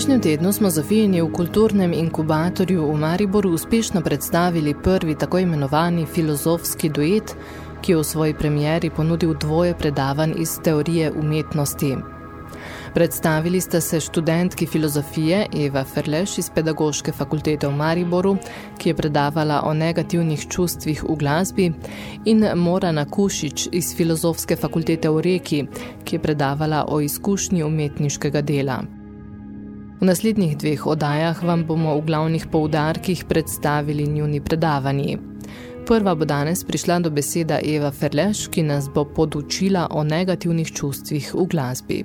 Prejšnjem tednu smo Zofijini v kulturnem inkubatorju v Mariboru uspešno predstavili prvi tako imenovani filozofski duet, ki je v svoji premieri ponudil dvoje predavanj iz teorije umetnosti. Predstavili sta se študentki filozofije Eva Ferleš iz Pedagoške fakultete v Mariboru, ki je predavala o negativnih čustvih v glasbi, in Morana Kušič iz Filozofske fakultete v Reki, ki je predavala o izkušnji umetniškega dela. V naslednjih dveh oddajah vam bomo v glavnih poudarkih predstavili njuni predavanji. Prva bo danes prišla do beseda Eva Ferleš, ki nas bo podučila o negativnih čustvih v glasbi.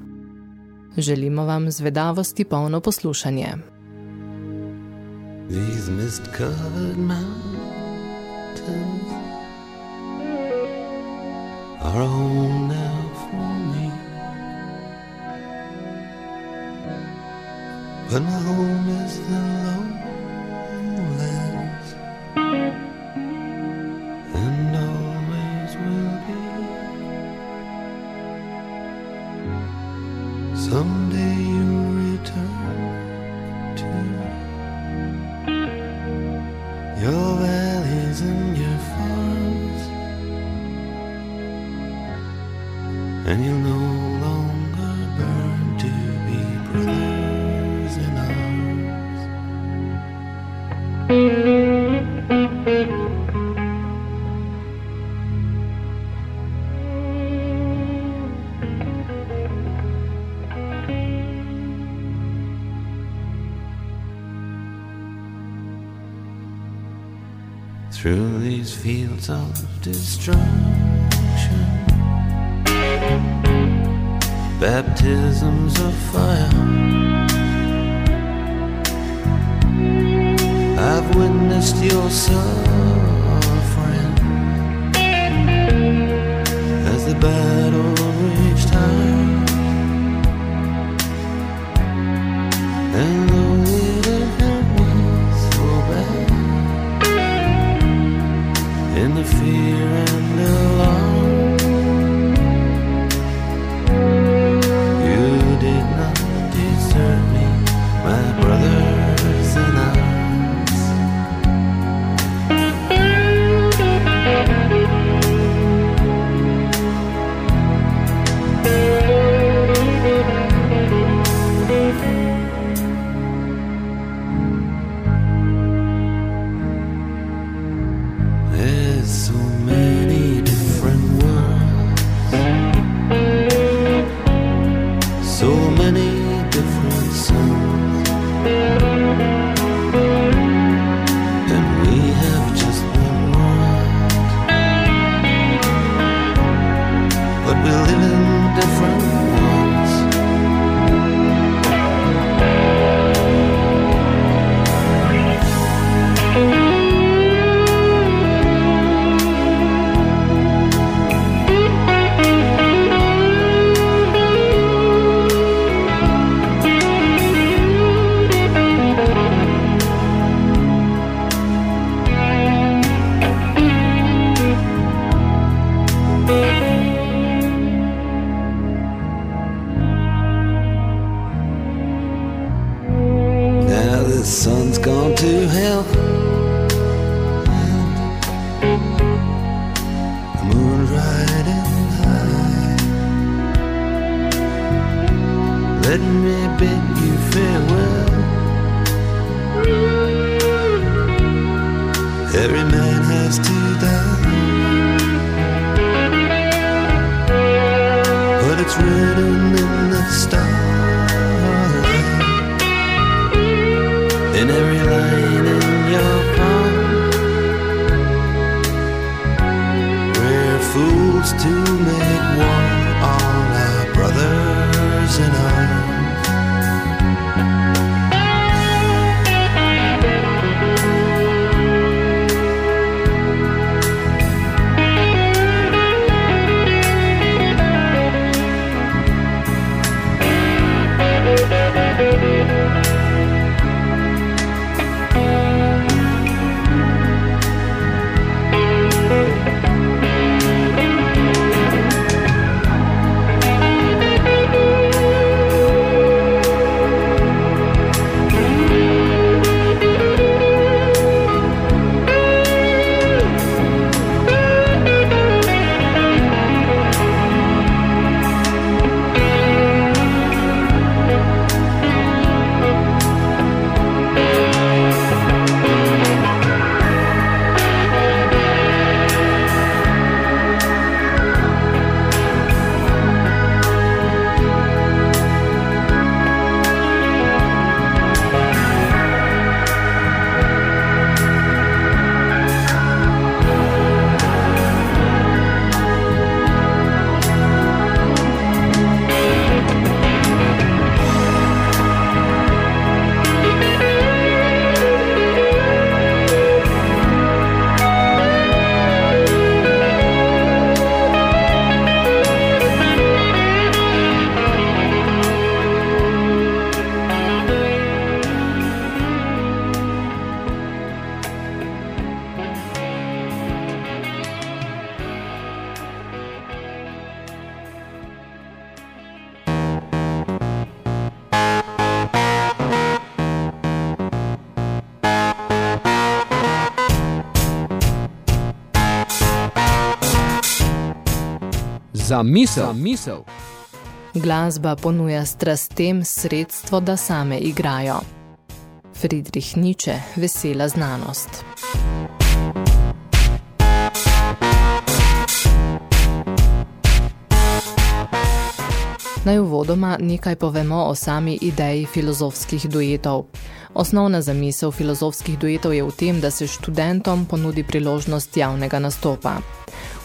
Želimo vam zvedavosti polno poslušanje. These mist-covered mountains are home now But my home is the lowlands And always will be. Someday destruction, baptisms of fire. I've witnessed your suffering in the fear and the There's in every line in your palm. We're fools to make Za misel. Za misel. Glasba ponuja strastem sredstvo, da same igrajo. Friedrich Nietzsche, vesela znanost. Naj uvodoma nekaj povemo o sami ideji filozofskih duetov. Osnovna zamisel filozofskih duetov je v tem, da se študentom ponudi priložnost javnega nastopa.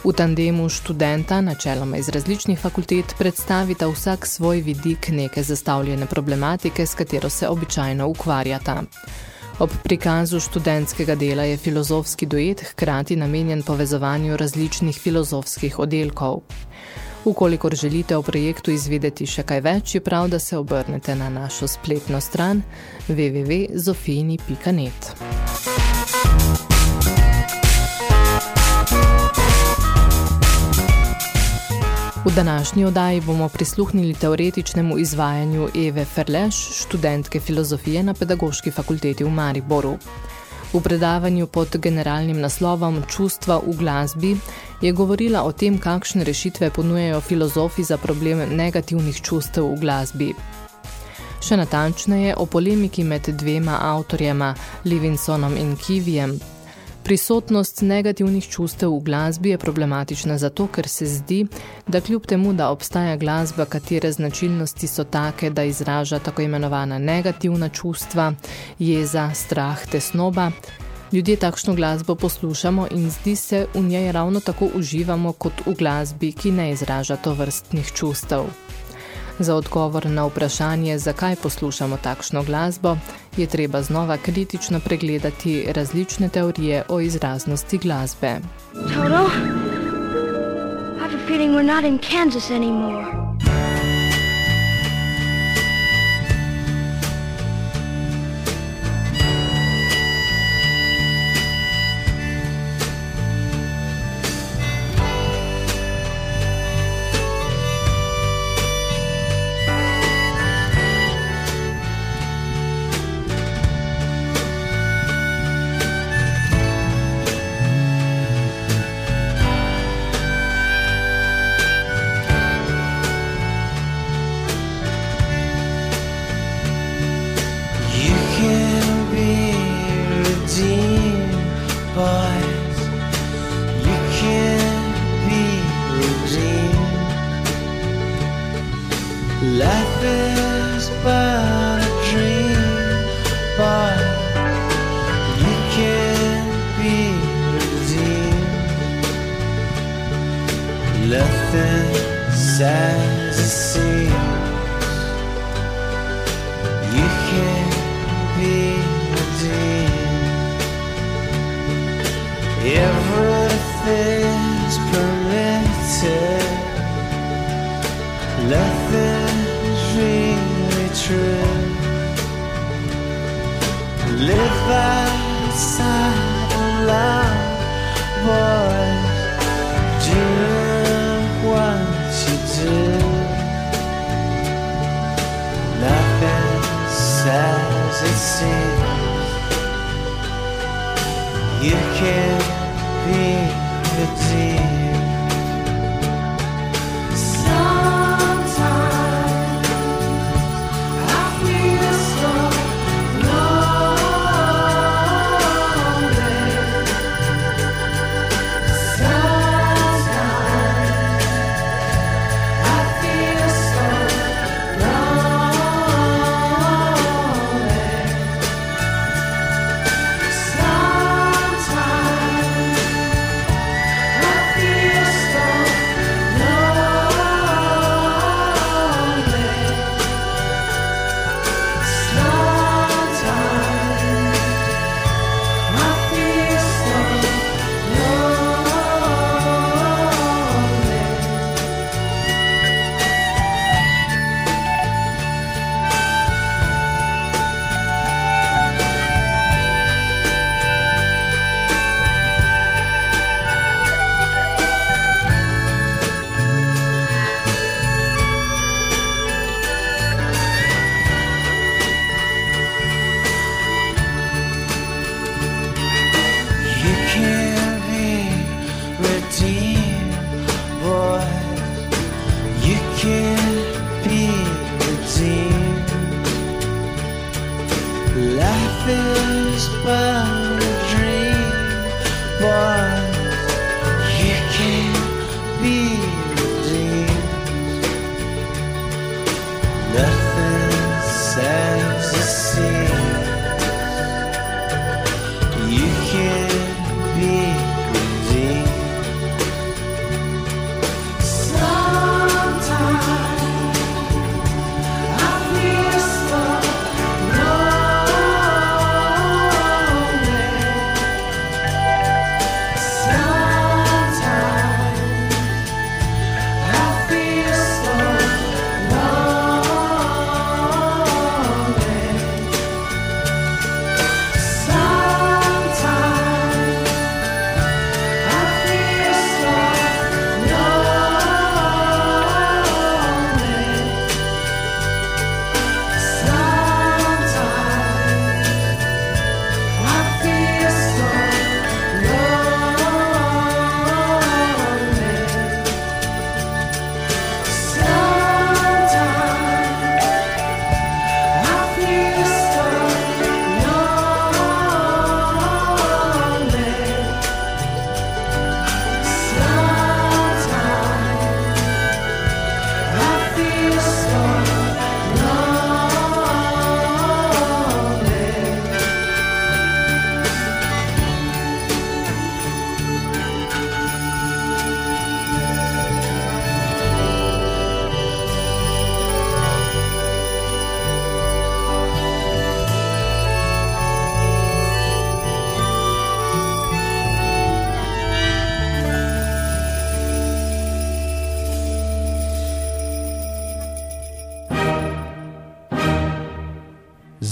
V tandemu študenta, načeloma iz različnih fakultet, predstavita vsak svoj vidik neke zastavljene problematike, s katero se običajno ukvarjata. Ob prikazu študentskega dela je filozofski duet hkrati namenjen povezovanju različnih filozofskih oddelkov. Ukolikor želite o projektu izvedeti še kaj več, je prav, da se obrnete na našo spletno stran www.zofini.net. V današnji oddaji bomo prisluhnili teoretičnemu izvajanju Eve Ferleš, študentke filozofije na Pedagoški fakulteti v Mariboru. V predavanju pod generalnim naslovom Čustva v glasbi je govorila o tem, kakšne rešitve ponujejo filozofi za problem negativnih čustev v glasbi. Še natančneje o polemiki med dvema avtorjema, Livinsonom in Kivijem, Prisotnost negativnih čustev v glasbi je problematična zato, ker se zdi, da kljub temu, da obstaja glasba, katere značilnosti so take, da izraža tako imenovana negativna čustva, jeza, strah, tesnoba, ljudje takšno glasbo poslušamo in zdi se, v njej ravno tako uživamo kot v glasbi, ki ne izraža to vrstnih čustev. Za odgovor na vprašanje, zakaj poslušamo takšno glasbo, je treba znova kritično pregledati različne teorije o izraznosti glasbe. Toto, I have a feeling we're not in Kansas anymore. You can't be redeemed. You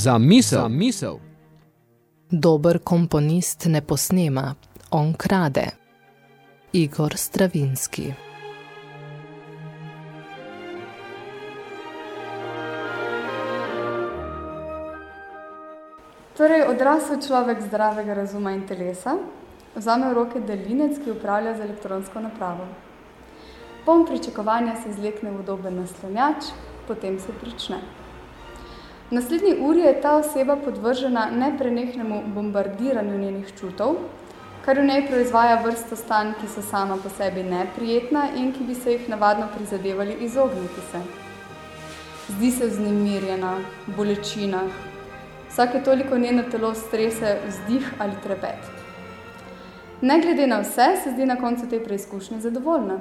Za misel. Za misel. Dober komponist ne posnema, on krade. Igor Stravinski Torej, odrasel človek zdravega razuma in telesa vzame v roke delinec, ki upravlja z elektronsko napravo. Poln pričakovanja se izlekne v udoben naslanjač, potem se prične. Naslednji uri je ta oseba podvržena neprenehnemu bombardiranju njenih čutov, kar v njej proizvaja vrsto stanj, ki so sama po sebi neprijetna in ki bi se jih navadno prizadevali izogniti se. Zdi se vznemirjena, bolečina, vsake toliko njeno telo strese vzdih ali trepet. Ne glede na vse, se zdi na koncu te preizkušnje zadovoljna.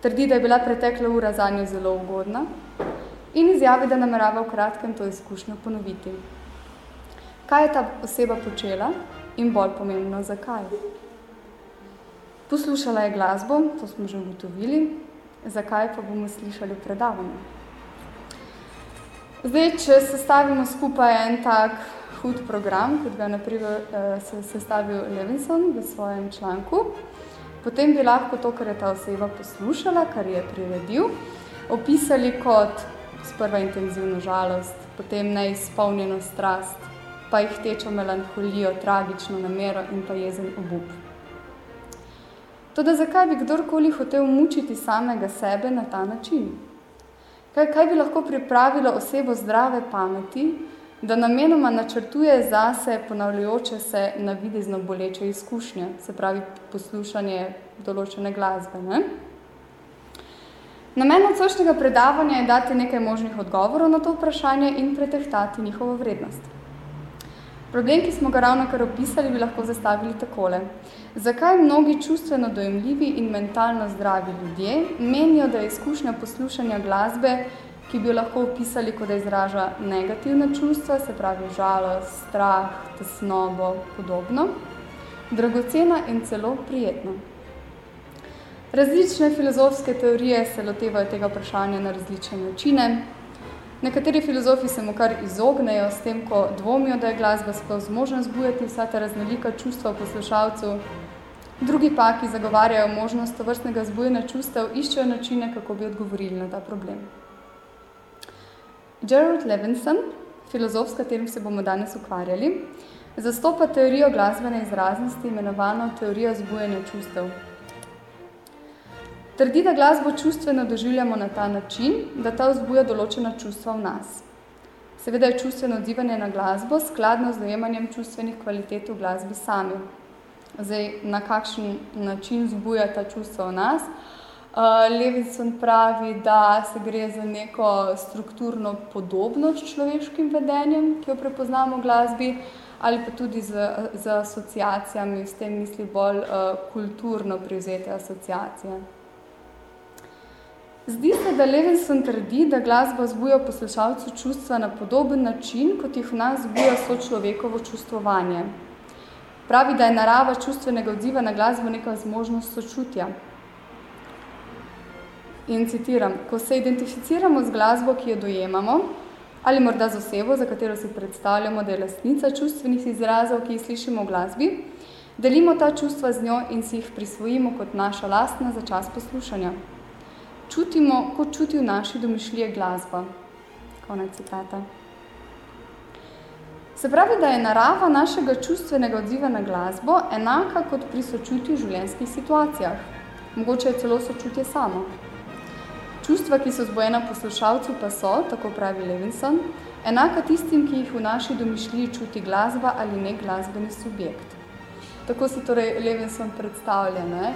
Trdi, da je bila pretekla ura zanjo zelo ugodna in izjavi, da namerava v kratkem to izkušnjo ponoviti. Kaj je ta oseba počela in bolj pomembno, zakaj? Poslušala je glasbo, to smo že ugotovili, zakaj pa bomo slišali v predavanju. Zdaj, če sestavimo skupaj en tak hud program, kot ga je uh, sestavil Levinson v svojem članku. Potem bi lahko to, kar je ta oseba poslušala, kar je priredil, opisali kot sprva intenzivno žalost, potem neizpolnjeno strast, pa jih tečo melankolijo, tragično namero in pa jezen obup. Toda zakaj bi kdorkoli hotel mučiti samega sebe na ta način? Kaj, kaj bi lahko pripravilo osebo zdrave pameti, da namenoma načrtuje zase ponavljajoče se navidezno boleče izkušnje, se pravi poslušanje določene glasbe. Ne? Namen odsočnega predavanja je dati nekaj možnih odgovorov na to vprašanje in pretehtati njihovo vrednost. Problem, ki smo ga ravno kar opisali, bi lahko zastavili takole. Zakaj mnogi čustveno dojemljivi in mentalno zdravi ljudje menijo, da je izkušnja poslušanja glasbe, ki bi jo lahko opisali, kot da izraža negativna čustva, se pravi žalost, strah, tesnobo, podobno, dragocena in celo prijetna. Različne filozofske teorije se lotevajo tega vprašanja na različne načine, Nekateri filozofi se mu kar izognejo s tem, ko dvomijo, da je glasba sploh zmožna zbujati vsa ta raznolika čustva v poslušalcu. Drugi pa, ki zagovarjajo možnost vrstnega zbujanja čustev, iščejo načine, kako bi odgovorili na ta problem. Gerald Levinson, filozof, s katerim se bomo danes ukvarjali, zastopa teorijo glasbene izraznosti, imenovano teorijo zbujanja čustev. Trdi, da glasbo čustveno doživljamo na ta način, da ta vzbuja določena čustva v nas. Seveda je čustveno odzivanje na glasbo skladno z dojemanjem čustvenih kvalitet v glasbi sami. Zdaj, na kakšen način vzbuja ta čustva v nas? Uh, Levinson pravi, da se gre za neko strukturno podobnost človeškim vedenjem, ki jo prepoznamo v glasbi, ali pa tudi z, z asociacijami, s tem misli bolj uh, kulturno privzete asociacije. Zdi se, da Levinson trdi, da glasba zbuja poslušalcu čustva na podoben način, kot jih v nas zbuja sočlovekovo čustvovanje. Pravi, da je narava čustvenega odziva na glasbo neka zmožnost sočutja. In citiram, ko se identificiramo z glasbo, ki jo dojemamo, ali morda z osebo, za katero si predstavljamo, da je lastnica čustvenih izrazov, ki jih slišimo v glasbi, delimo ta čustva z njo in si jih prisvojimo kot naša lastna za čas poslušanja čutimo, kot čuti v naši domišljije glasba. Konec citata. Se pravi, da je narava našega čustvenega odziva na glasbo enaka kot pri sočutju v življenjskih situacijah. Mogoče je celo sočutje samo. Čustva, ki so zbojena poslušalcu, pa so, tako pravi Levinson, enaka tistim, ki jih v naši domišljiji čuti glasba ali ne glasbeni subjekt. Tako si torej Levinson predstavlja, ne?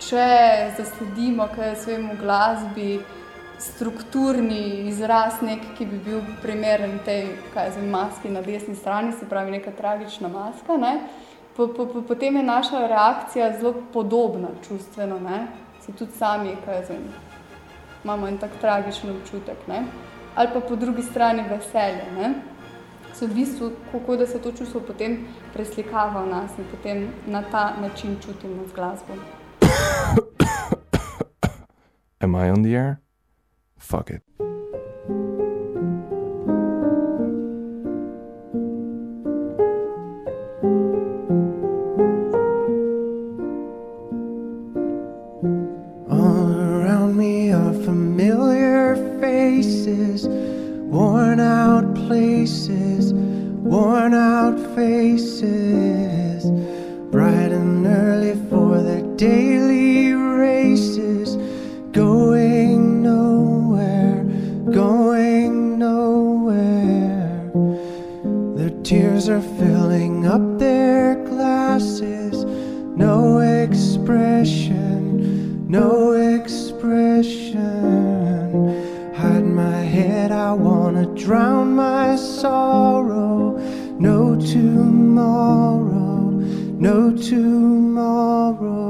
Če zasledimo, kaj je svojemu glasbi, strukturni izraz, nek, ki bi bil primeren tej kaj zem, maski na desni strani, se pravi neka tragična maska, ne? Po, po, po, potem je naša reakcija zelo podobna čustveno, ne? si tudi sami, kaj zem, imamo en tak tragičen občutek, ne? ali pa po drugi strani veselje. Ne? So v bistvu, kako da se to čustvo potem preslikava v nas in potem na ta način čutimo z glasbom. Am I on the air? Fuck it. All around me are familiar faces, worn out places, worn out faces, bright and early for daily races, going nowhere, going nowhere. Their tears are filling up their glasses, no expression, no expression. Hide my head, I wanna drown my sorrow. No tomorrow, no tomorrow.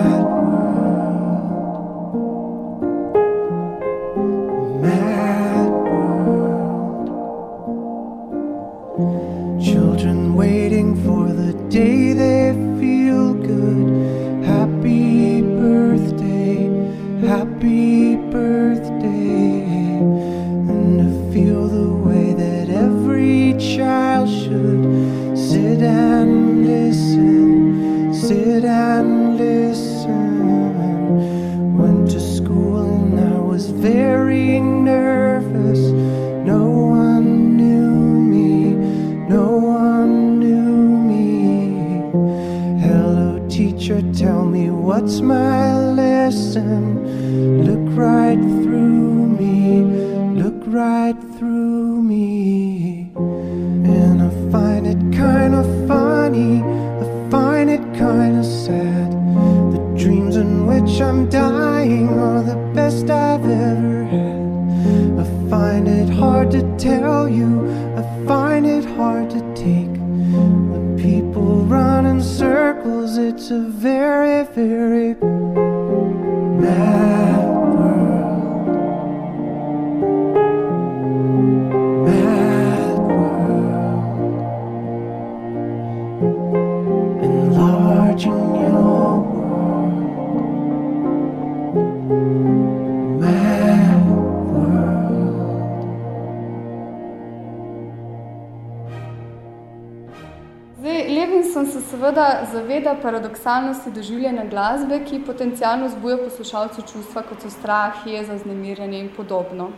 paradoksalnosti doživljanja glasbe, ki potencialno zbuja poslušalcu čustva, kot so strah, jeza, znemirjanje in podobno.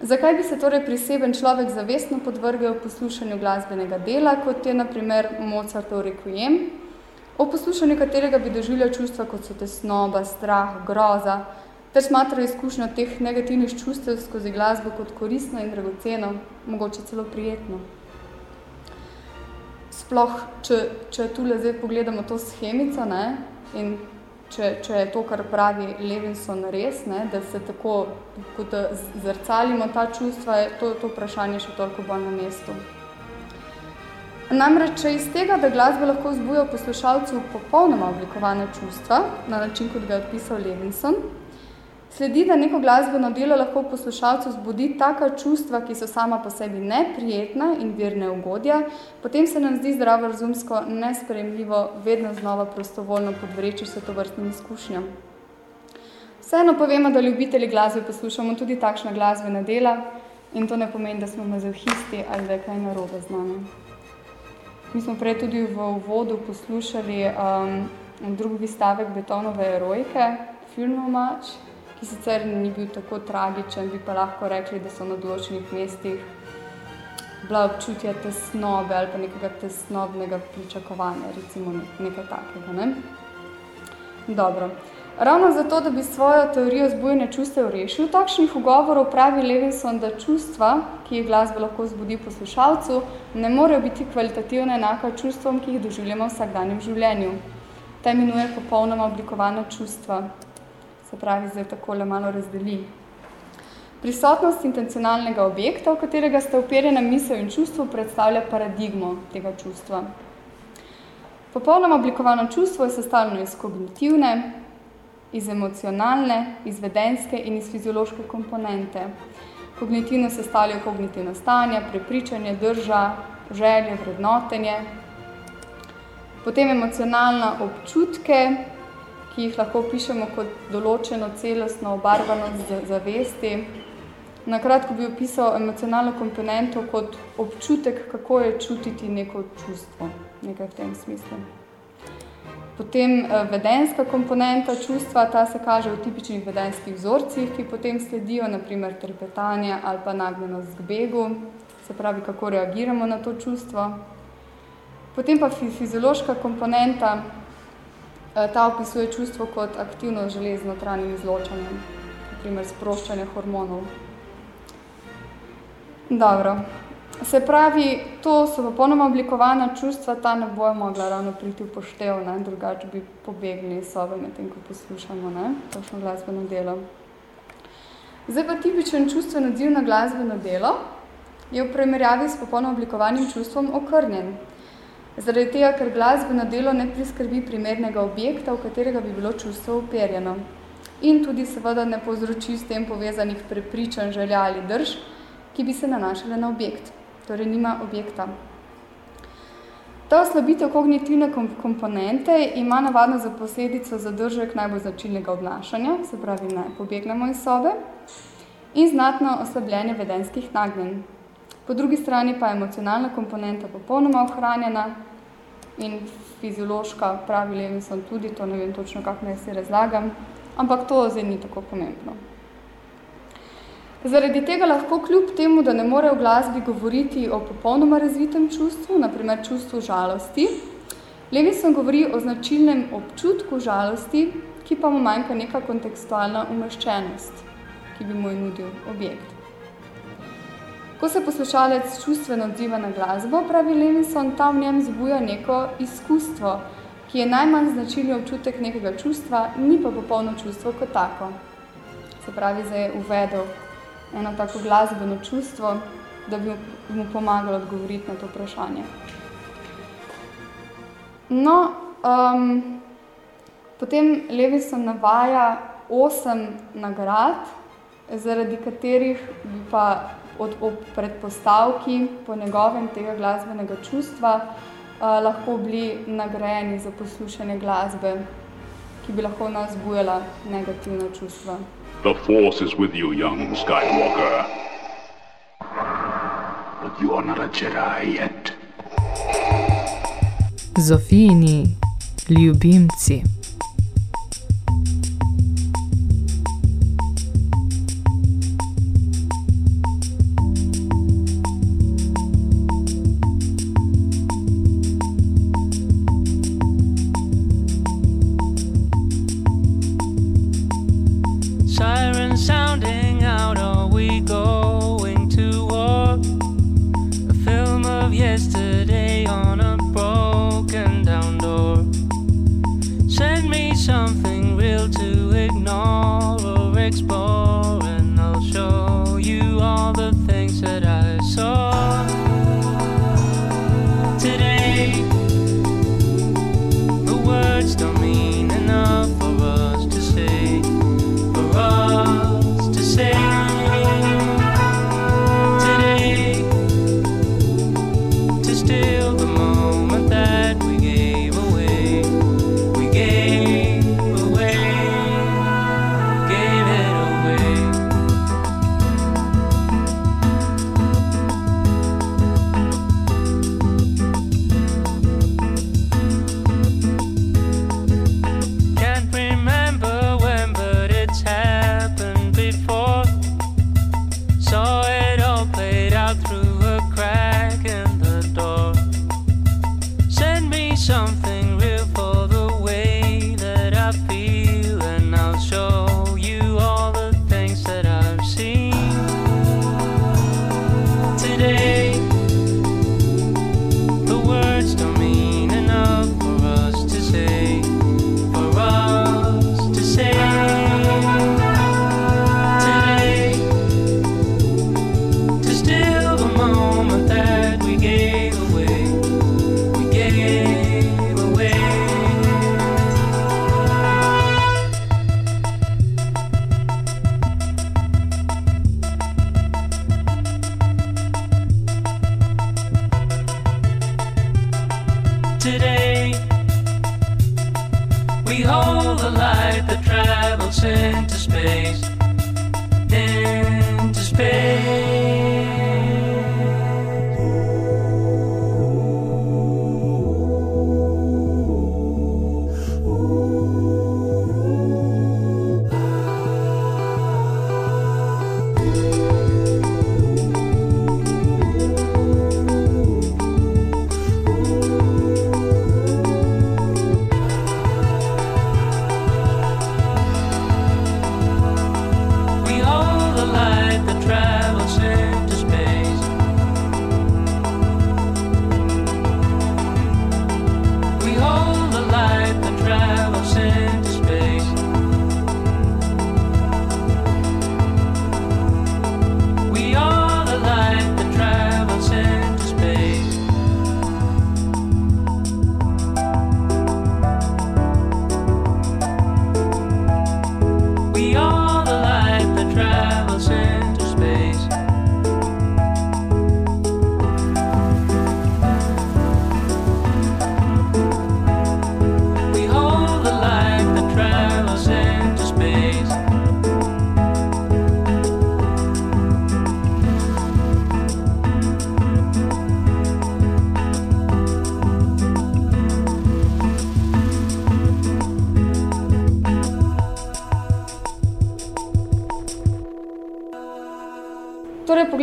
Zakaj bi se torej priseben človek zavestno podvrgel poslušanju glasbenega dela, kot je na primer Mozartov Requiem, o poslušanju katerega bi doživljal čustva, kot so tesnoba, strah, groza, ter smatral izkušnjo teh negativnih čustev skozi glasbo kot koristno in dragoceno, mogoče celo prijetno. Sploh, če, če tule zdaj pogledamo to schemico, ne, in če, če je to, kar pravi Levinson res, ne, da se tako, kot da zrcalimo ta čustva, je to, to vprašanje še toliko bolj na mestu. Namreč, če iz tega, da glasba lahko vzbuja v poslušalcu popolnoma oblikovane čustva, na način, kot ga je odpisal Levinson, sledi, da neko glasbeno delo lahko poslušalcu zbudi taka čustva, ki so sama po sebi neprijetna in vir neugodja, potem se nam zdi zdravorazumsko nesprejemljivo vedno znova prostovoljno podvreči se tovrstnim izkušnjam. Vseeno povemo, da ljubitelji glasbe poslušamo tudi takšna glasbena dela in to ne pomeni, da smo mazohisti ali da je kaj narobe z nami. Mi smo prej tudi v uvodu poslušali um, drugi stavek Betonove erojke, filmov mač, ki sicer ni bil tako tragičen, bi pa lahko rekli, da so na določenih mestih bila občutja tesnobe ali pa nekega tesnobnega pričakovanja, recimo nekaj takega. Ne? Dobro. Ravno zato, da bi svojo teorijo zbujanja čustev rešil, takšnih ugovorov pravi Levinson, da čustva, ki jih glasba lahko zbudi poslušalcu, ne morejo biti kvalitativno enaka čustvom, ki jih doživljamo v vsakdanjem življenju. Ta imenuje popolnoma oblikovana čustva. Se pravi, zdaj takole malo razdeli. Prisotnost intencionalnega objekta, v katerega sta uperjena misel in čustvo, predstavlja paradigmo tega čustva. Popolnoma oblikovano čustvo je sestavljeno iz kognitivne, iz emocionalne, izvedenske in iz fiziološke komponente. Kognitivno sestavljajo kognitivna stanja, prepričanje, drža, želje, vrednotenje. Potem emocionalna občutke, ki jih lahko pišemo kot določeno celostno obarvanost zavesti. Na kratko bi opisal emocionalno komponento kot občutek, kako je čutiti neko čustvo, nekaj v tem smislu. Potem vedenska komponenta čustva, ta se kaže v tipičnih vedenskih vzorcih, ki potem sledijo, naprimer trepetanje ali pa nagnjenost k begu, se pravi, kako reagiramo na to čustvo. Potem pa fiziološka komponenta, ta opisuje čustvo kot aktivno železno notranjim izločanjem, naprimer sproščanje hormonov. Dobro. Se pravi, to so popolnoma oblikovana čustva, ta ne bojo mogla ravno priti v poštev, ne, drugače bi pobegli iz sobe medtem, ko poslušamo, ne, točno glasbeno delo. Zdaj pa tipičen čustven odziv na glasbeno delo je v primerjavi s popolno oblikovanim čustvom okrnjen. Zaradi tega, ker glasbeno delo ne priskrbi primernega objekta, v katerega bi bilo čustvo uperjeno. In tudi seveda ne povzroči s tem povezanih prepričanj, želja ali drž, ki bi se nanašale na objekt, torej nima objekta. Ta oslabitev kognitivne komponente ima navadno za posledico zadržek najbolj značilnega obnašanja, se pravi, ne pobegnemo iz sobe, in znatno oslabljenje vedenskih nagnjenj. Po drugi strani pa je emocionalna komponenta popolnoma ohranjena in fiziološka, pravi Levinson tudi, to ne vem točno, kako naj si razlagam, ampak to zdaj ni tako pomembno. Zaradi tega lahko kljub temu, da ne more v glasbi govoriti o popolnoma razvitem čustvu, naprimer čustvu žalosti, Levison govori o značilnem občutku žalosti, ki pa mu manjka neka kontekstualna umeščenost, ki bi mu je nudil objekt. Ko se poslušalec čustveno odziva na glasbo, pravi Levison, ta v njem zbuja neko izkustvo, ki je najmanj značilni občutek nekega čustva, ni pa popolno čustvo kot tako. Se pravi, zdaj je uvedel eno tako glasbeno čustvo, da bi mu pomagalo odgovoriti na to vprašanje. No, um, potem Levison navaja osem nagrad, zaradi katerih bi pa od, ob predpostavki po njegovem tega glasbenega čustva uh, lahko bili nagrajeni za poslušanje glasbe, ki bi lahko nas bujala negativna čustva. The force is with you, young Skywalker. But you are not a Jedi yet. Zofijini ljubimci.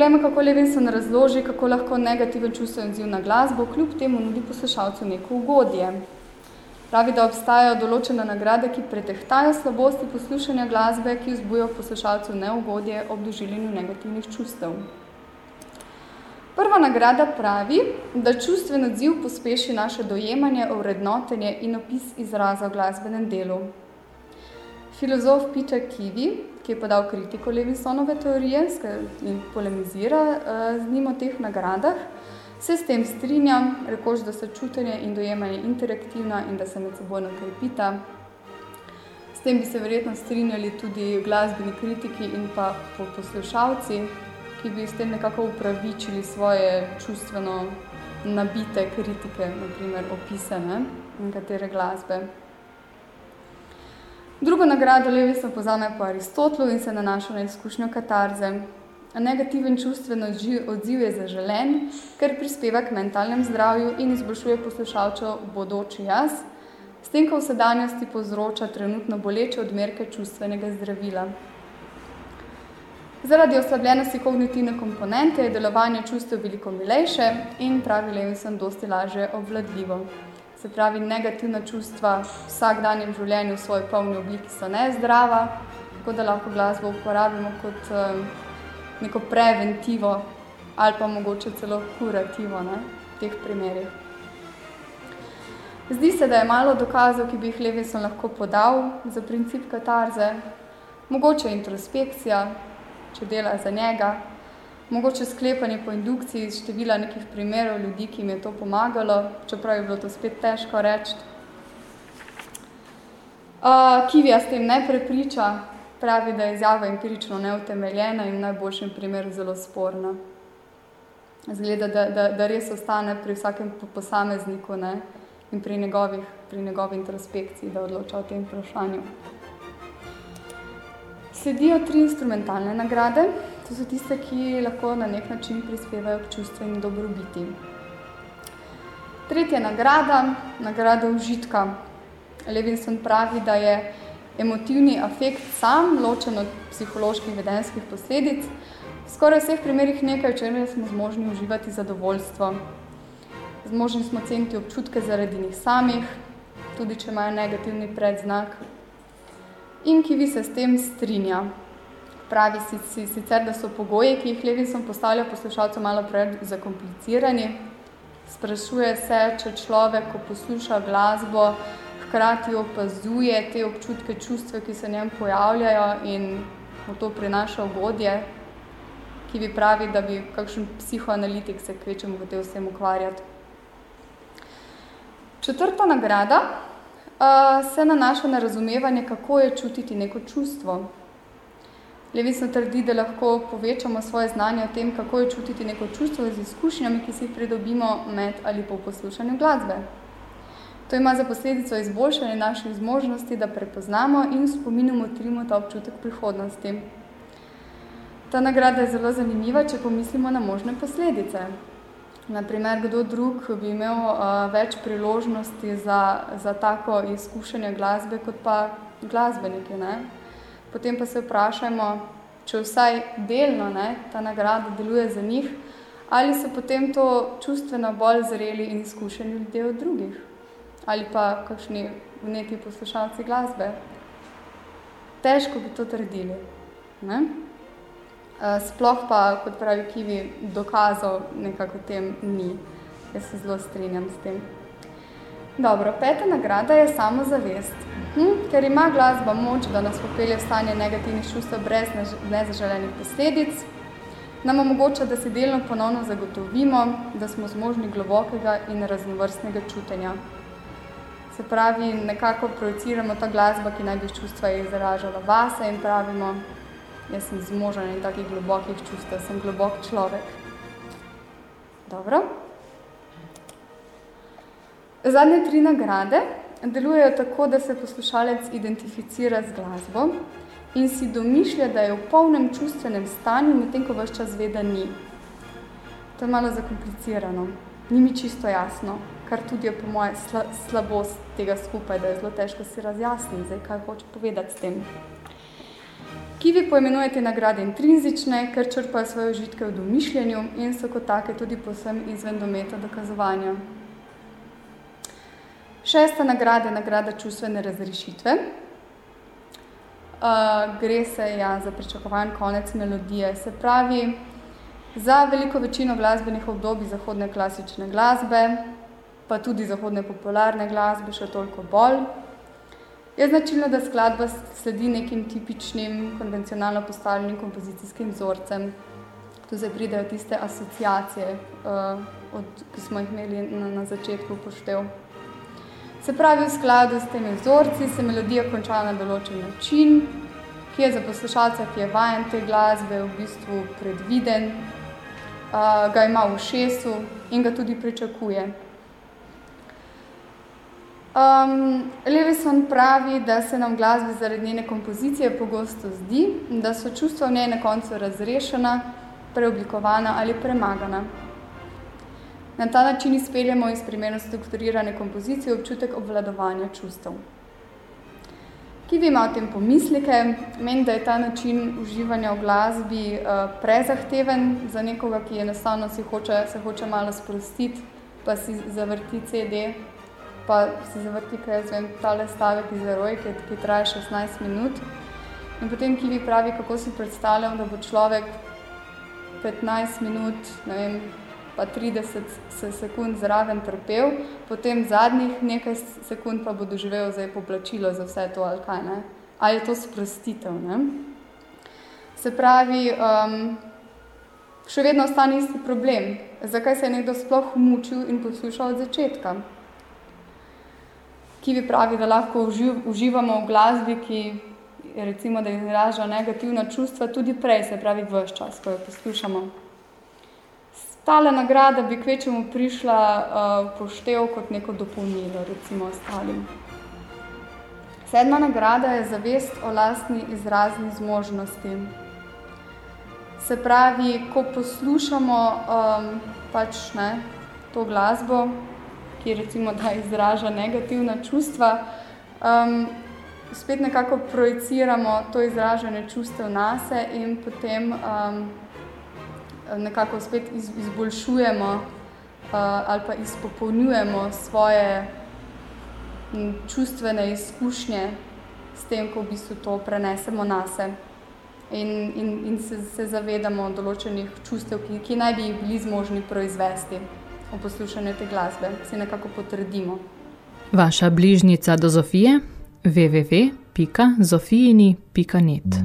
Poglejmo, kako Levinson razloži, kako lahko negativen čustven odziv na glasbo kljub temu nudi poslušalcu neko ugodje. Pravi, da obstajajo določene nagrade, ki pretehtajo slabosti poslušanja glasbe, ki vzbujo poslušalcu neugodje ob doživljenju negativnih čustev. Prva nagrada pravi, da čustven odziv pospeši naše dojemanje, ovrednotenje in opis izraza v glasbenem delu. Filozof Peter Kivi ki je podal kritiko Levinsonove teorije in polemizira uh, z njim o teh nagradah, se s tem strinjam, rekoč, da so čutenje in dojemanje interaktivna in da se med sebojno krepita. S tem bi se verjetno strinjali tudi glasbeni kritiki in pa poslušalci, ki bi s tem nekako upravičili svoje čustveno nabite kritike, naprimer opisane nekatere glasbe. Drugo nagrado levi se pozame po Aristotlu in se nanaša na izkušnjo katarze. Negativen čustven odziv je zaželen, ker prispeva k mentalnem zdravju in izboljšuje poslušalčev bodoči jaz, s tem, ko v sedanjosti povzroča trenutno boleče odmerke čustvenega zdravila. Zaradi oslabljenosti kognitivne komponente je delovanje čustev veliko milejše in pravi Levison dosti laže obvladljivo se pravi negativna čustva v vsakdanjem življenju v svoji polni obliki so nezdrava, tako da lahko glasbo uporabimo kot um, neko preventivo ali pa mogoče celo kurativo ne, v teh primerih. Zdi se, da je malo dokazov, ki bi jih Levison lahko podal za princip katarze, mogoče introspekcija, če dela za njega, mogoče sklepanje po indukciji iz števila nekih primerov ljudi, ki jim je to pomagalo, čeprav je bilo to spet težko reči. Uh, Kivija s tem ne prepriča, pravi, da je izjava empirično neutemeljena in v najboljšem primeru zelo sporna. Zgleda, da, da, da res ostane pri vsakem posamezniku ne, in pri, njegovih, pri njegovi introspekciji, da odloča o tem vprašanju. Sledijo tri instrumentalne nagrade, To so tiste, ki lahko na nek način prispevajo k čustveni dobrobiti. Tretja nagrada, nagrada užitka. Levinson pravi, da je emotivni afekt sam, ločen od psiholoških vedenskih posledic, v skoraj vseh primerih nekaj, če smo zmožni uživati zadovoljstvo. Zmožni smo ceniti občutke zaradi njih samih, tudi če imajo negativni predznak. In ki vi se s tem strinja pravi si, si, sicer, da so pogoji, ki jih Levinson postavlja poslušalcu malo prej zakomplicirani. Sprašuje se, če človek, ko posluša glasbo, hkrati opazuje te občutke čustve, ki se njem pojavljajo in mu to prinaša ugodje, ki bi pravi, da bi kakšen psihoanalitik se kvečem hotel vsem ukvarjati. Četrta nagrada se nanaša na razumevanje, kako je čutiti neko čustvo. Levinson trdi, da lahko povečamo svoje znanje o tem, kako je čutiti neko čustvo z izkušnjami, ki si jih pridobimo med ali po poslušanju glasbe. To ima za posledico izboljšanje naših zmožnosti, da prepoznamo in spominimo trimo ta občutek prihodnosti. Ta nagrada je zelo zanimiva, če pomislimo na možne posledice. Naprimer, kdo drug bi imel uh, več priložnosti za, za tako izkušanje glasbe, kot pa glasbeniki. Ne? potem pa se vprašajmo, če vsaj delno ne, ta nagrada deluje za njih, ali so potem to čustveno bolj zreli in izkušeni ljudje od drugih, ali pa kakšni vneti poslušalci glasbe. Težko bi to trdili. Ne? Sploh pa, kot pravi Kivi, dokazov nekako tem ni. Jaz se zelo strinjam s tem. Dobro, peta nagrada je samozavest. Hm, ker ima glasba moč, da nas popelje v stanje negativnih čustev brez nezaželenih posledic, nam omogoča, da se delno ponovno zagotovimo, da smo zmožni globokega in raznovrstnega čutenja. Se pravi, nekako projiciramo ta glasba, ki naj bi čustva izražala vase in pravimo, jaz sem zmožen in takih globokih čustev, sem globok človek. Dobro. Zadnje tri nagrade delujejo tako, da se poslušalec identificira z glasbo in si domišlja, da je v polnem čustvenem stanju, medtem ko vaš čas ve, da ni. To je malo zakomplicirano, ni mi čisto jasno, kar tudi je po moje sla slabost tega skupaj, da je zelo težko si razjasniti, zdaj kaj hoče povedati s tem. Kivi poimenuje te nagrade intrinzične, ker črpajo svoje užitke v domišljenju in so kot take tudi posem izven dometa dokazovanja. Šesta nagrada je nagrada čustvene razrešitve. Uh, gre se ja, za pričakovan konec melodije. Se pravi, za veliko večino glasbenih obdobij zahodne klasične glasbe, pa tudi zahodne popularne glasbe, še toliko bolj, je značilno, da skladba sledi nekim tipičnim, konvencionalno postavljenim kompozicijskim vzorcem. Tu se pridejo tiste asociacije, uh, od, ki smo jih imeli na, na začetku poštev. Se pravi, v skladu s temi vzorci se melodija konča na določen način, ki je za poslušalca, ki je vajen te glasbe, v bistvu predviden, uh, ga ima v šesu in ga tudi pričakuje. Um, Levison pravi, da se nam glasbi zaradi njene kompozicije pogosto zdi, da so čustva v njej na koncu razrešena, preoblikovana ali premagana. Na ta način izpeljamo iz primerno strukturirane kompozicije občutek obvladovanja čustev. Ki vi ima o tem pomislike, meni, da je ta način uživanja v glasbi uh, prezahteven za nekoga, ki enostavno si hoče, se hoče malo sprostiti, pa si zavrti CD pa se zavrti, kaj jaz vem, tale stavek iz Erojke, ki traja 16 minut. In potem Kivi pravi, kako si predstavljam, da bo človek 15 minut, ne vem, pa 30 sekund zraven trpel, potem zadnjih nekaj sekund pa bo doživel zdaj poplačilo za vse to ali kaj, ne? Ali je to sprostitev, ne? Se pravi, um, še vedno ostane isti problem. Zakaj se je nekdo sploh mučil in poslušal od začetka? Kivi pravi, da lahko uživ, uživamo v glasbi, ki recimo, da izraža negativna čustva tudi prej, se pravi vse čas, ko jo poslušamo. Tale nagrada bi kvečemu prišla uh, poštev kot neko dopolnilo, recimo ostalim. Sedma nagrada je zavest o lastni izrazni zmožnosti. Se pravi, ko poslušamo um, pač ne, to glasbo, ki recimo da izraža negativna čustva, um, spet nekako projiciramo to izražanje čustev nase in potem um, nekako spet iz, izboljšujemo uh, ali pa izpopolnjujemo svoje m, čustvene izkušnje s tem, ko v bistvu to prenesemo nase. In, in, in se, se zavedamo določenih čustev, ki, ki naj bi jih bili zmožni proizvesti o poslušanju te glasbe, si nekako potrdimo. Vaša bližnica do Zofije www.zofijini.net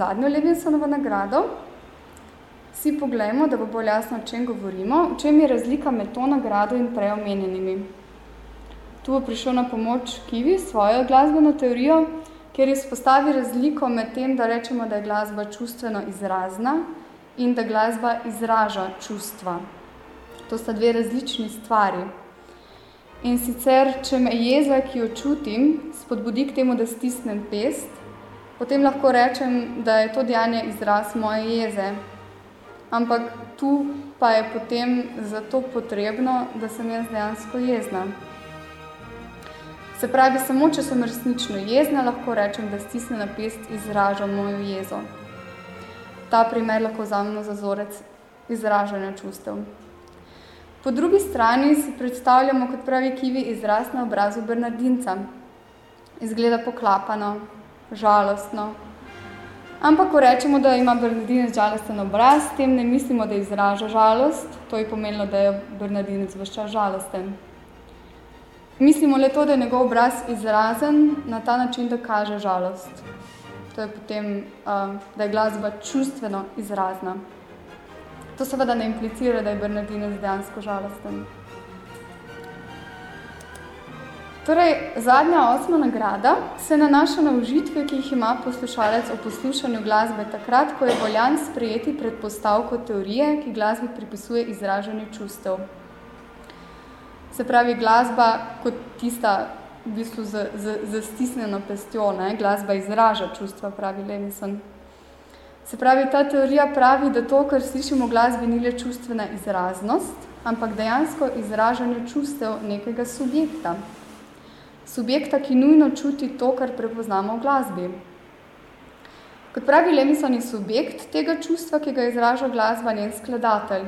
zadnjo Levinsonovo nagrado, si poglejmo, da bo bolj jasno, o čem govorimo, v čem je razlika med to nagrado in preomenjenimi. Tu bo prišel na pomoč Kivi svojo glasbeno teorijo, kjer izpostavi razliko med tem, da rečemo, da je glasba čustveno izrazna in da glasba izraža čustva. To sta dve različni stvari. In sicer, če me jeza, ki jo čutim, spodbudi k temu, da stisnem pest, potem lahko rečem, da je to dejanje izraz moje jeze. Ampak tu pa je potem zato potrebno, da sem jaz dejansko jezna. Se pravi, samo če sem resnično jezna, lahko rečem, da stisne na pest izraža mojo jezo. Ta primer lahko vzamemo za vzorec izražanja čustev. Po drugi strani si predstavljamo, kot pravi Kivi, izraz na obrazu Bernardinca. Izgleda poklapano, žalostno. Ampak, ko rečemo, da ima Bernardinec žalosten obraz, s tem ne mislimo, da izraža žalost, to je pomenilo, da je Bernardinec vse žalosten. Mislimo le to, da je njegov obraz izrazen na ta način, da kaže žalost. To je potem, da je glasba čustveno izrazna. To seveda ne implicira, da je Bernardinec dejansko žalosten. Torej, zadnja osma nagrada se nanaša na užitve, ki jih ima poslušalec o poslušanju glasbe takrat, ko je voljan sprejeti predpostavko teorije, ki glasbi pripisuje izražanje čustev. Se pravi, glasba kot tista v bistvu z, z, z stisnjeno pestjo, ne? glasba izraža čustva, pravi Levison. Se pravi, ta teorija pravi, da to, kar slišimo v glasbi, ni le čustvena izraznost, ampak dejansko izražanje čustev nekega subjekta. Subjekta, ki nujno čuti to, kar prepoznamo v glasbi. Kot pravi Lemison je subjekt tega čustva, ki ga izraža glasba, njen skladatelj.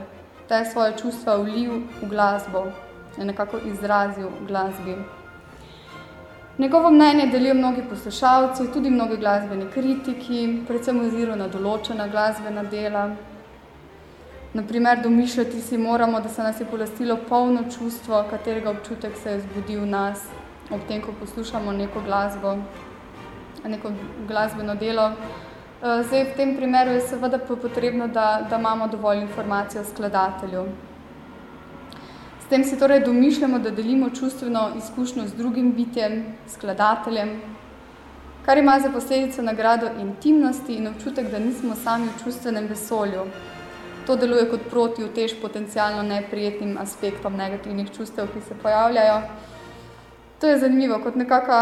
Ta je svoje čustva vliv v glasbo, je nekako izrazil v glasbi. Njegovo mnenje delijo mnogi poslušalci, tudi mnogi glasbeni kritiki, predvsem oziru na določena glasbena dela. Naprimer, domišljati si moramo, da se nas je polastilo polno čustvo, katerega občutek se je zbudil v nas, ob tem, ko poslušamo neko glasbo, neko glasbeno delo. Eh, zdaj, v tem primeru je seveda potrebno, da, da imamo dovolj informacij o skladatelju tem si torej domišljamo, da delimo čustveno izkušnjo z drugim bitjem, skladateljem, kar ima za posledico nagrado intimnosti in občutek, da nismo sami v čustvenem vesolju. To deluje kot proti utež potencialno neprijetnim aspektom negativnih čustev, ki se pojavljajo. To je zanimivo, kot nekako,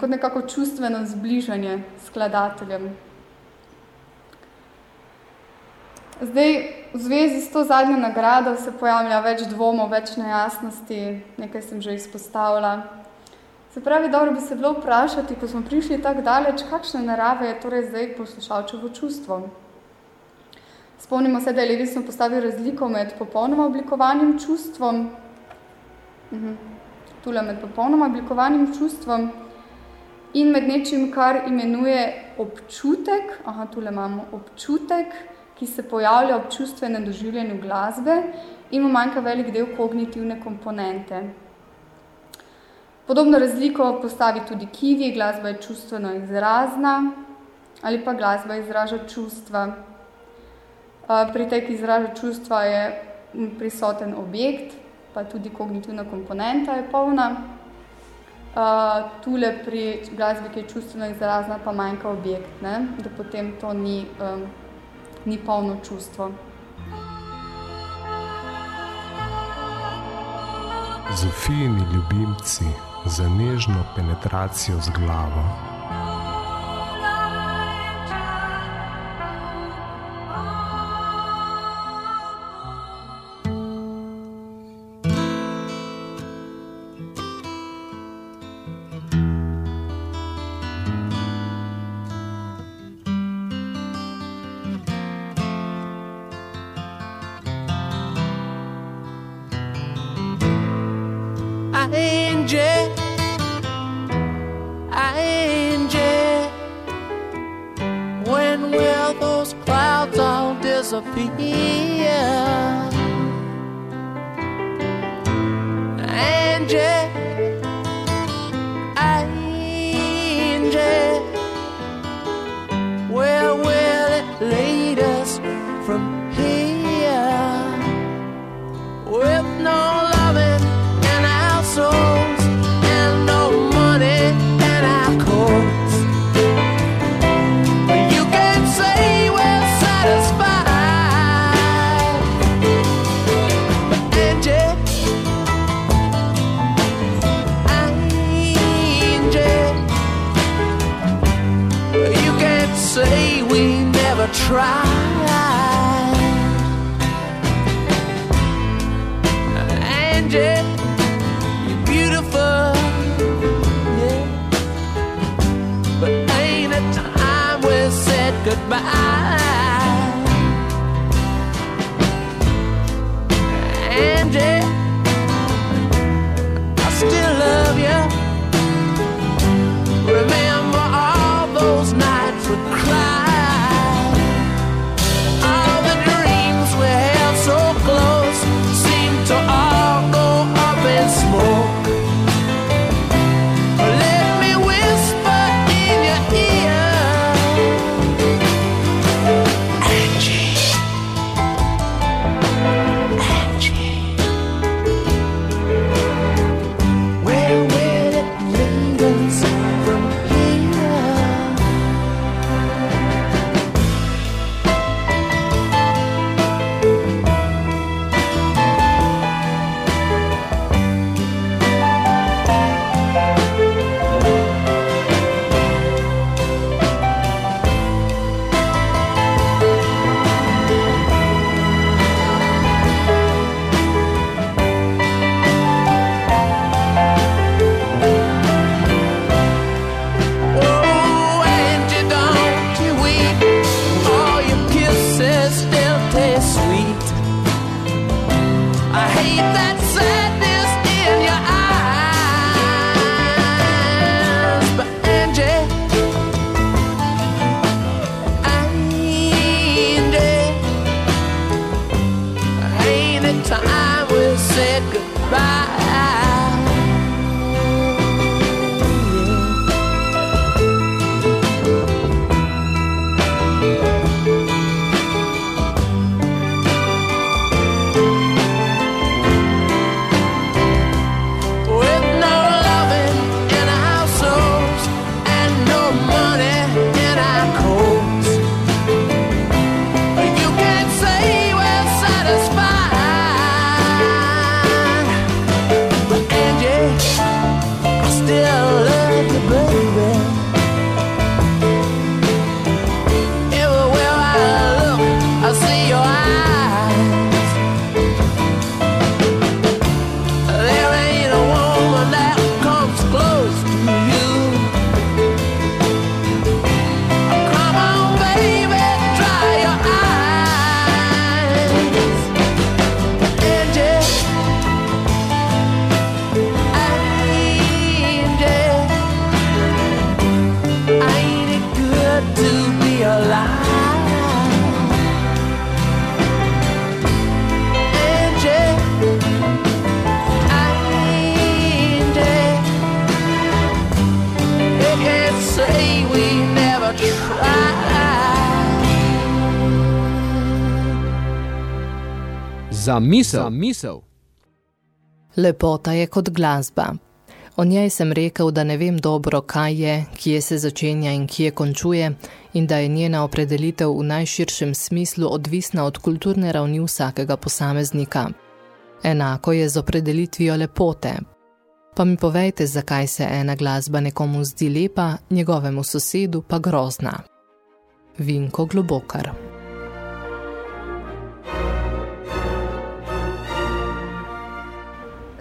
kot nekako čustveno zbližanje skladateljem. Zdaj, v zvezi s to zadnjo nagrado se pojavlja več dvomov, več nejasnosti, nekaj sem že izpostavila. Se pravi, dobro bi se bilo vprašati, ko smo prišli tako daleč, kakšne narave je torej zdaj poslušalčevo čustvo. Spomnimo se, da je Levisno postavil razliko med popolnoma oblikovanim čustvom, mhm. Tule med popolnoma oblikovanim čustvom in med nečim, kar imenuje občutek, aha, tule imamo občutek, ki se pojavlja ob čustvenem doživljanju glasbe in mu manjka velik del kognitivne komponente. Podobno razliko postavi tudi Kivi, glasba je čustveno izrazna ali pa glasba izraža čustva. Pri tej, ki izraža čustva, je prisoten objekt, pa tudi kognitivna komponenta je polna. Tule pri glasbi, ki je čustveno izrazna, pa manjka objekt, ne? da potem to ni um, ni polno čustvo. Zofijini ljubimci za nežno penetracijo z glavo. angel, angel. When will those clouds all disappear? Za misel. Za misel. Lepota je kot glasba. O njej sem rekel, da ne vem dobro, kaj je, kje se začenja in kje končuje in da je njena opredelitev v najširšem smislu odvisna od kulturne ravni vsakega posameznika. Enako je z opredelitvijo lepote. Pa mi povejte, zakaj se ena glasba nekomu zdi lepa, njegovemu sosedu pa grozna. Vinko Globokar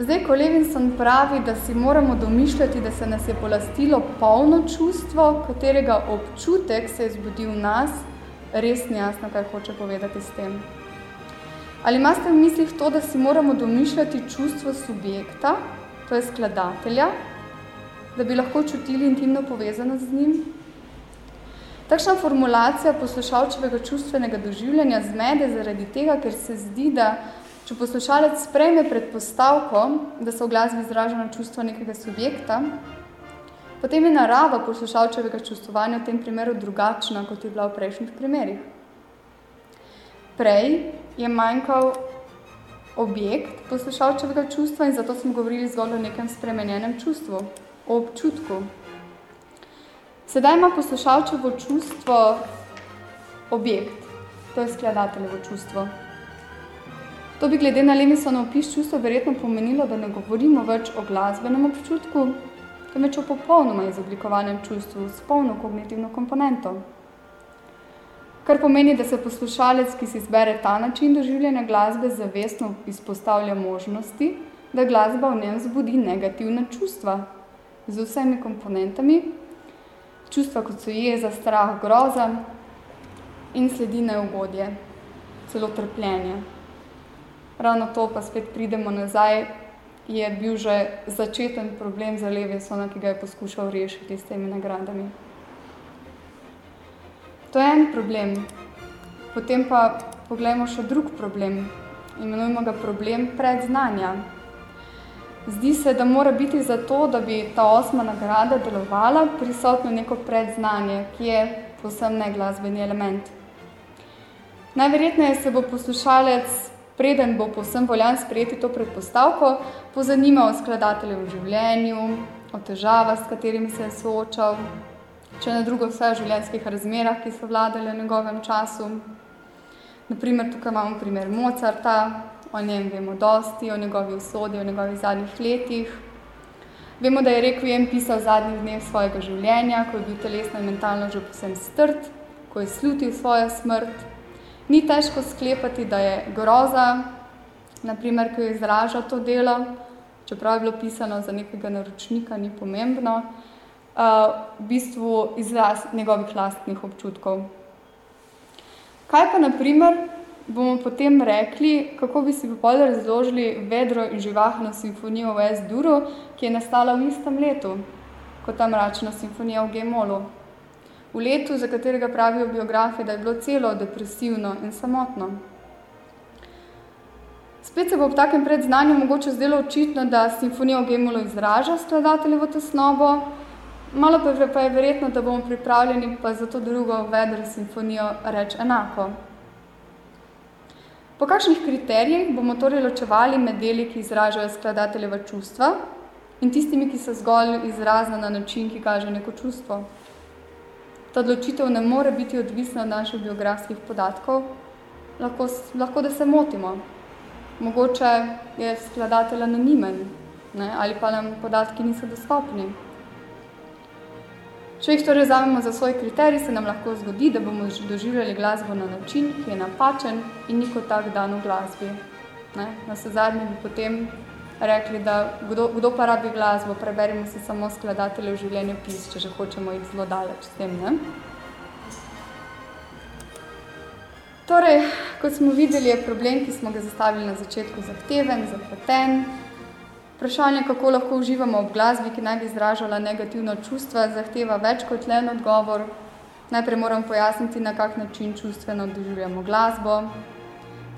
Zdaj, ko Levinson pravi, da si moramo domišljati, da se nas je polastilo polno čustvo, katerega občutek se je zbudil v nas, res ni jasno, kaj hoče povedati s tem. Ali imate v mislih to, da si moramo domišljati čustvo subjekta, to je skladatelja, da bi lahko čutili intimno povezanost z njim? Takšna formulacija poslušalčevega čustvenega doživljanja zmede zaradi tega, ker se zdi, da Če poslušalec sprejme predpostavko, da se v glasbi izraženo čustvo nekega subjekta, potem je narava poslušalčevega čustvovanja v tem primeru drugačna, kot je bila v prejšnjih primerih. Prej je manjkal objekt poslušalčevega čustva in zato smo govorili zgolj o nekem spremenjenem čustvu, o občutku. Sedaj ima poslušalčevo čustvo objekt, to je skladateljevo čustvo. To bi glede na Lemisonov opis čustva verjetno pomenilo, da ne govorimo več o glasbenem občutku, temveč o popolnoma izoblikovanem čustvu s polno kognitivno komponento. Kar pomeni, da se poslušalec, ki si izbere ta način doživljanja glasbe, zavestno izpostavlja možnosti, da glasba v njem zbudi negativna čustva z vsemi komponentami, čustva kot so jeza, strah, groza, in sledi neugodje, celo trpljenje. Ravno to pa spet pridemo nazaj, je bil že začeten problem za Levinsona, ki ga je poskušal rešiti s temi nagradami. To je en problem. Potem pa pogledamo še drug problem. Imenujemo ga problem predznanja. Zdi se, da mora biti za to, da bi ta osma nagrada delovala, prisotno neko predznanje, ki je povsem neglasbeni element. Najverjetneje se bo poslušalec, preden bo povsem voljan sprejeti to predpostavko, pozanimal o skladatelju v življenju, o težavah, s katerimi se je soočal, če ne drugo vse o življenjskih razmerah, ki so vladali v njegovem času. Naprimer, tukaj imamo primer Mozarta, o njem vemo dosti, o njegovi usodi, o njegovih zadnjih letih. Vemo, da je Requiem pisal zadnjih dnev svojega življenja, ko je bil telesno in mentalno že posem strt, ko je slutil svojo smrt. Ni težko sklepati, da je groza, naprimer, ko je izražal to delo, čeprav je bilo pisano za nekega naročnika, ni pomembno, v bistvu izraz njegovih lastnih občutkov. Kaj pa, naprimer, bomo potem rekli, kako bi si popolj razložili vedro in živahno simfonijo v S-duru, ki je nastala v istem letu, kot ta mračna simfonija v G-molu. V letu, za katerega pravijo biografi, da je bilo celo depresivno in samotno. Spet se bo v takem predznanju mogoče zdelo očitno, da simfonija v G-molu izraža skladateljevo tesnobo, malo pa je verjetno, da bomo pripravljeni pa za to drugo vedro simfonijo reči enako. Po kakšnih kriterijih bomo torej ločevali med deli, ki izražajo skladateljeva čustva in tistimi, ki so zgolj izrazna na način, ki kaže neko čustvo? Ta odločitev ne more biti odvisna od naših biografskih podatkov, lahko, lahko da se motimo. Mogoče je skladatelj anonimen ne, ali pa nam podatki niso dostopni. Če jih torej vzamemo za svoj kriterij, se nam lahko zgodi, da bomo doživljali glasbo na način, ki je napačen in ni kot tak dan v glasbi. Ne? Na se zadnji bi potem rekli, da kdo, kdo pa rabi glasbo, preberimo si samo skladatelje v življenju pis, če že hočemo iti zelo daleč s tem. Ne? Torej, kot smo videli, je problem, ki smo ga zastavili na začetku zahteven, zapleten, Vprašanje, kako lahko uživamo ob glasbi, ki naj bi izražala negativno čustva, zahteva več kot len odgovor. Najprej moram pojasniti, na kak način čustveno doživljamo glasbo,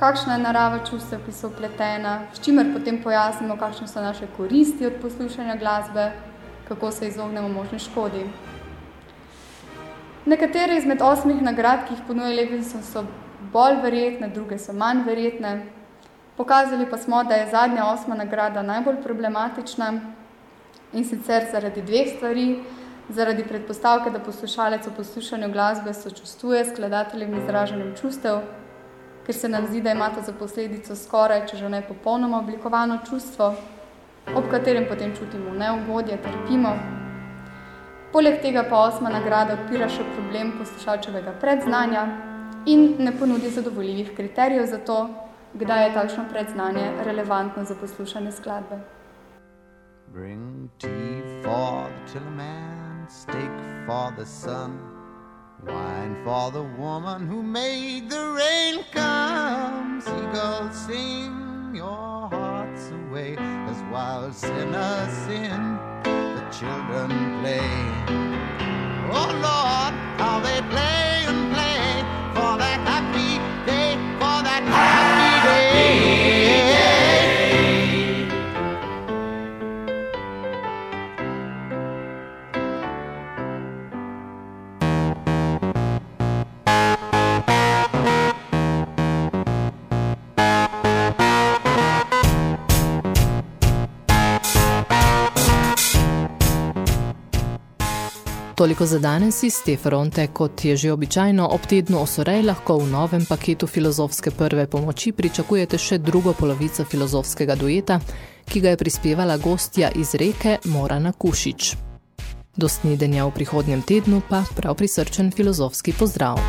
kakšna je narava čustev, ki so upletena, s čimer potem pojasnimo, kakšne so naše koristi od poslušanja glasbe, kako se izognemo možni škodi. Nekatere izmed osmih nagrad, ki jih ponuja Levinson, so bolj verjetne, druge so manj verjetne. Pokazali pa smo, da je zadnja osma nagrada najbolj problematična in sicer zaradi dveh stvari, zaradi predpostavke, da poslušalec v poslušanju glasbe sočustvuje skladateljem izraženjem čustev, ker se nam zdi, da ima to za posledico skoraj, če že ne popolnoma oblikovano čustvo, ob katerem potem čutimo neugodje, trpimo. Poleg tega pa osma nagrada odpira še problem poslušalčevega predznanja in ne ponudi zadovoljivih kriterijev za to, kdaj je takšno predznanje relevantno za poslušanje skladbe. Bring tea for the tillerman, steak for the sun, wine for the woman who made the rain come. Seagulls sing your hearts away as wild sinners sin, the children play. Oh Lord, how they play play Toliko za danes iz te fronte, kot je že običajno ob tednu osorej, lahko v novem paketu filozofske prve pomoči pričakujete še drugo polovico filozofskega dueta, ki ga je prispevala gostja iz reke Morana Kušič. Do snidenja v prihodnjem tednu pa prav prisrčen filozofski pozdrav.